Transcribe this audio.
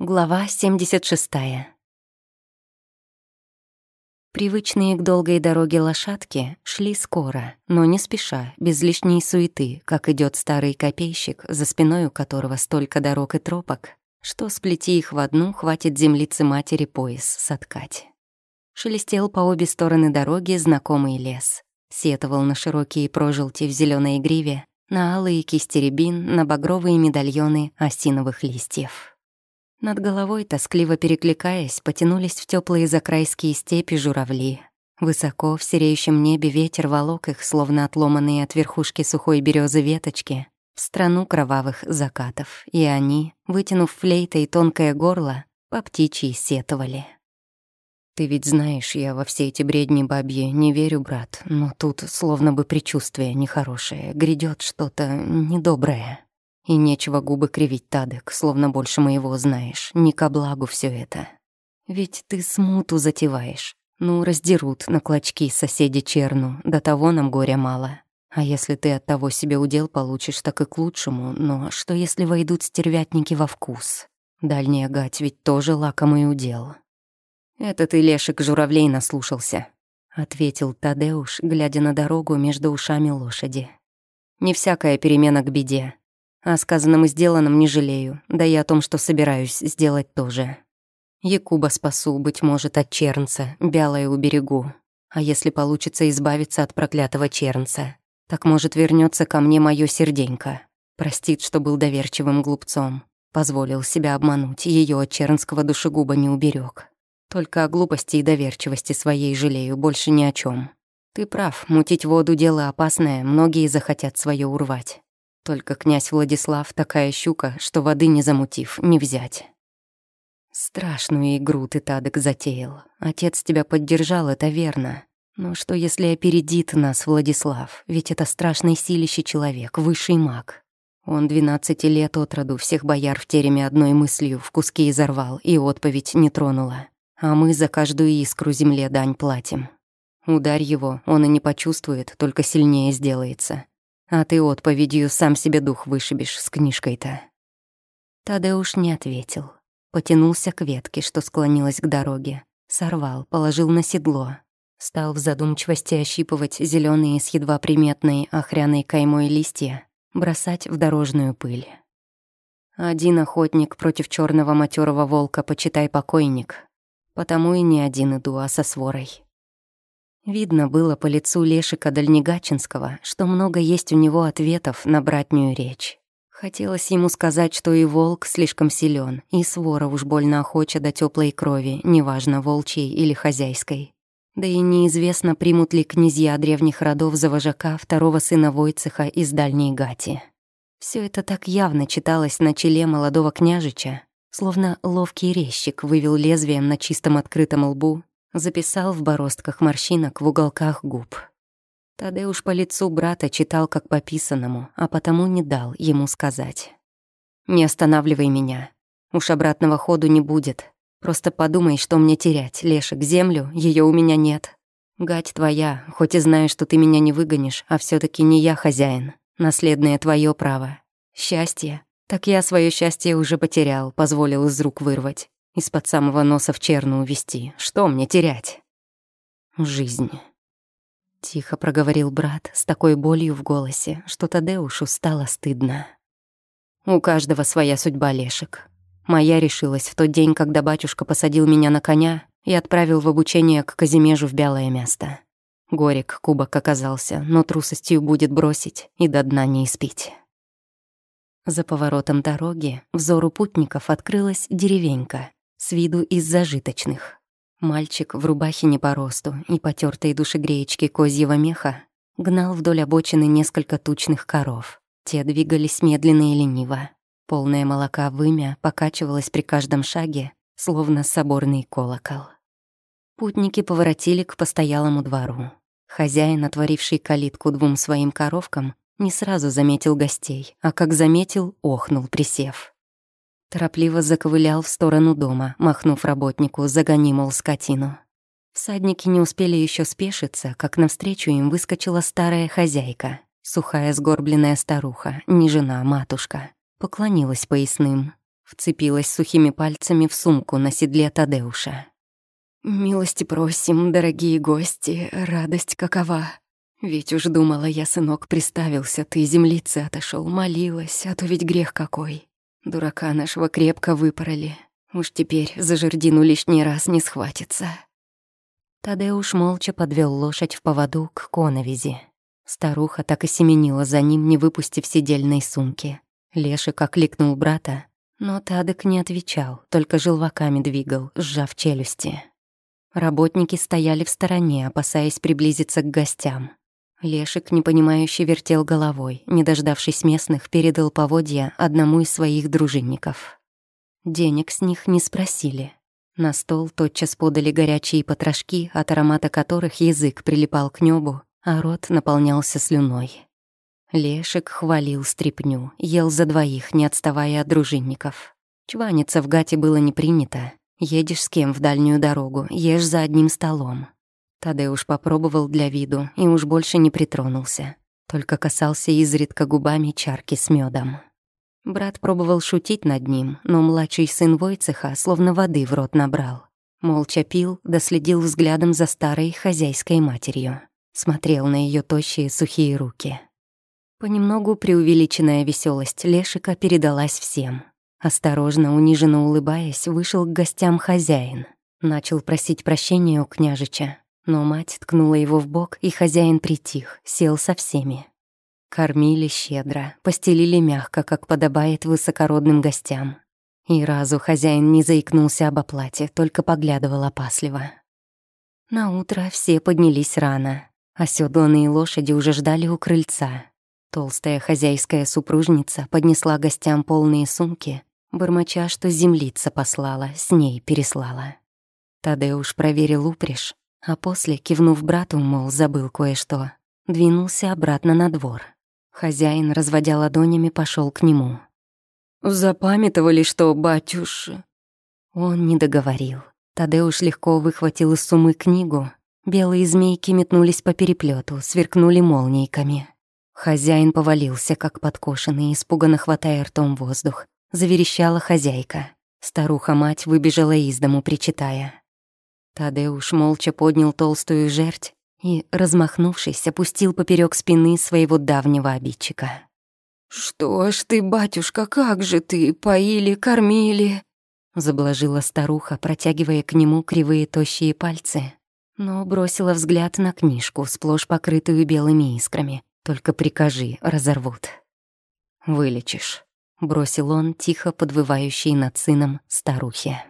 Глава 76. Привычные к долгой дороге лошадки шли скоро, но не спеша, без лишней суеты, как идет старый копейщик, за спиной у которого столько дорог и тропок, что сплети их в одну, хватит землицы матери пояс соткать. Шелестел по обе стороны дороги знакомый лес. Сетовал на широкие прожилки в зеленой гриве, на алые кисти рябин, на багровые медальоны осиновых листьев. Над головой, тоскливо перекликаясь, потянулись в теплые закрайские степи журавли. Высоко в сереющем небе ветер волок их, словно отломанные от верхушки сухой березы веточки, в страну кровавых закатов, и они, вытянув флейтой тонкое горло, по птичьи сетовали. «Ты ведь знаешь, я во все эти бредни бабьи не верю, брат, но тут словно бы предчувствие нехорошее, грядет что-то недоброе». И нечего губы кривить, Тадек, словно больше моего знаешь. Не ко благу все это. Ведь ты смуту затеваешь. Ну, раздерут на клочки соседи черну, до того нам горя мало. А если ты от того себе удел получишь, так и к лучшему. Но что если войдут стервятники во вкус? Дальняя гать ведь тоже лакомый удел. «Это ты, Лешик, журавлей наслушался», — ответил Тадеуш, глядя на дорогу между ушами лошади. «Не всякая перемена к беде. О сказанном и сделанном не жалею, да и о том, что собираюсь сделать тоже. Якуба спасу, быть может, от чернца, бялое уберегу. А если получится избавиться от проклятого чернца, так, может, вернется ко мне мое серденько. Простит, что был доверчивым глупцом. Позволил себя обмануть, ее от чернского душегуба не уберег. Только о глупости и доверчивости своей жалею, больше ни о чем. Ты прав, мутить воду — дело опасное, многие захотят свое урвать. Только князь Владислав такая щука, что воды не замутив, не взять. Страшную игру ты, Тадок, затеял. Отец тебя поддержал, это верно. Но что, если опередит нас Владислав? Ведь это страшный силище человек, высший маг. Он двенадцати лет от роду всех бояр в тереме одной мыслью в куски изорвал, и отповедь не тронула. А мы за каждую искру земле дань платим. Ударь его, он и не почувствует, только сильнее сделается. А ты отповедью сам себе дух вышибешь с книжкой-то». Тадеуш не ответил. Потянулся к ветке, что склонилась к дороге. Сорвал, положил на седло. Стал в задумчивости ощипывать зеленые с едва приметной охряной каймой листья, бросать в дорожную пыль. Один охотник против черного матерого волка, почитай покойник. Потому и не один иду, а со сворой. Видно было по лицу Лешика Дальнегачинского, что много есть у него ответов на братнюю речь. Хотелось ему сказать, что и волк слишком силен, и свора уж больно охоча до теплой крови, неважно, волчьей или хозяйской. Да и неизвестно, примут ли князья древних родов за вожака второго сына Войцеха из Дальней Гати. Все это так явно читалось на челе молодого княжича, словно ловкий резчик вывел лезвием на чистом открытом лбу записал в бороздках морщинок в уголках губ. Тадеуш по лицу брата читал как по писанному, а потому не дал ему сказать. «Не останавливай меня. Уж обратного ходу не будет. Просто подумай, что мне терять. Лешек, землю, ее у меня нет. Гать твоя, хоть и знаю, что ты меня не выгонишь, а все таки не я хозяин. Наследное твое право. Счастье. Так я свое счастье уже потерял, позволил из рук вырвать. Из-под самого носа в черну увести. Что мне терять? Жизнь. Тихо проговорил брат с такой болью в голосе, что Тадеушу стало стыдно. У каждого своя судьба, Лешек. Моя решилась в тот день, когда батюшка посадил меня на коня и отправил в обучение к Казимежу в Белое место. Горек кубок оказался, но трусостью будет бросить и до дна не испить. За поворотом дороги взору путников открылась деревенька, с виду из зажиточных. Мальчик в рубахе не по росту и потертой душегреечке козьего меха гнал вдоль обочины несколько тучных коров. Те двигались медленно и лениво. Полное молока вымя покачивалось при каждом шаге, словно соборный колокол. Путники поворотили к постоялому двору. Хозяин, отворивший калитку двум своим коровкам, не сразу заметил гостей, а как заметил, охнул, присев. Торопливо заковылял в сторону дома, махнув работнику, загони, мол, скотину. Всадники не успели еще спешиться, как навстречу им выскочила старая хозяйка, сухая сгорбленная старуха, не жена, а матушка. Поклонилась поясным. Вцепилась сухими пальцами в сумку на седле Тадеуша. «Милости просим, дорогие гости, радость какова!» Ведь уж думала я, сынок, приставился, ты землицы отошел, молилась, а то ведь грех какой. Дурака нашего крепко выпороли. Уж теперь за жердину лишний раз не схватится. Тадеуш молча подвел лошадь в поводу к коновизи. Старуха так и семенила за ним, не выпустив сидельной сумки. Лешик окликнул брата, но Тадек не отвечал, только желваками двигал, сжав челюсти. Работники стояли в стороне, опасаясь приблизиться к гостям. Лешик, непонимающе, вертел головой, не дождавшись местных, передал поводья одному из своих дружинников. Денег с них не спросили. На стол тотчас подали горячие потрошки, от аромата которых язык прилипал к небу, а рот наполнялся слюной. Лешик хвалил стряпню, ел за двоих, не отставая от дружинников. Чваниться в гате было не принято. Едешь с кем в дальнюю дорогу, ешь за одним столом. Тадеуш попробовал для виду и уж больше не притронулся, только касался изредка губами чарки с медом. Брат пробовал шутить над ним, но младший сын Войцеха словно воды в рот набрал. Молча пил, да следил взглядом за старой хозяйской матерью. Смотрел на ее тощие сухие руки. Понемногу преувеличенная веселость Лешика передалась всем. Осторожно, униженно улыбаясь, вышел к гостям хозяин. Начал просить прощения у княжича, но мать ткнула его в бок, и хозяин притих, сел со всеми. Кормили щедро, постелили мягко, как подобает высокородным гостям. И разу хозяин не заикнулся об оплате, только поглядывал опасливо. На утро все поднялись рано. Оседланные лошади уже ждали у крыльца. Толстая хозяйская супружница поднесла гостям полные сумки, бормоча, что землица послала, с ней переслала. Тадеуш проверил упряжь, а после, кивнув брату, мол, забыл кое-что, двинулся обратно на двор. Хозяин, разводя ладонями, пошел к нему. «Запамятовали, что, батюш...» Он не договорил. Тадеуш легко выхватил из сумы книгу. Белые змейки метнулись по переплету, сверкнули молнийками. Хозяин повалился, как подкошенный, испуганно хватая ртом воздух. Заверещала хозяйка. Старуха-мать выбежала из дому, причитая. Тадеуш молча поднял толстую жерть и, размахнувшись, опустил поперек спины своего давнего обидчика. «Что ж ты, батюшка, как же ты? Поили, кормили?» Заблажила старуха, протягивая к нему кривые тощие пальцы, но бросила взгляд на книжку, сплошь покрытую белыми искрами. «Только прикажи, разорвут». «Вылечишь», — бросил он, тихо подвывающий над сыном старухе.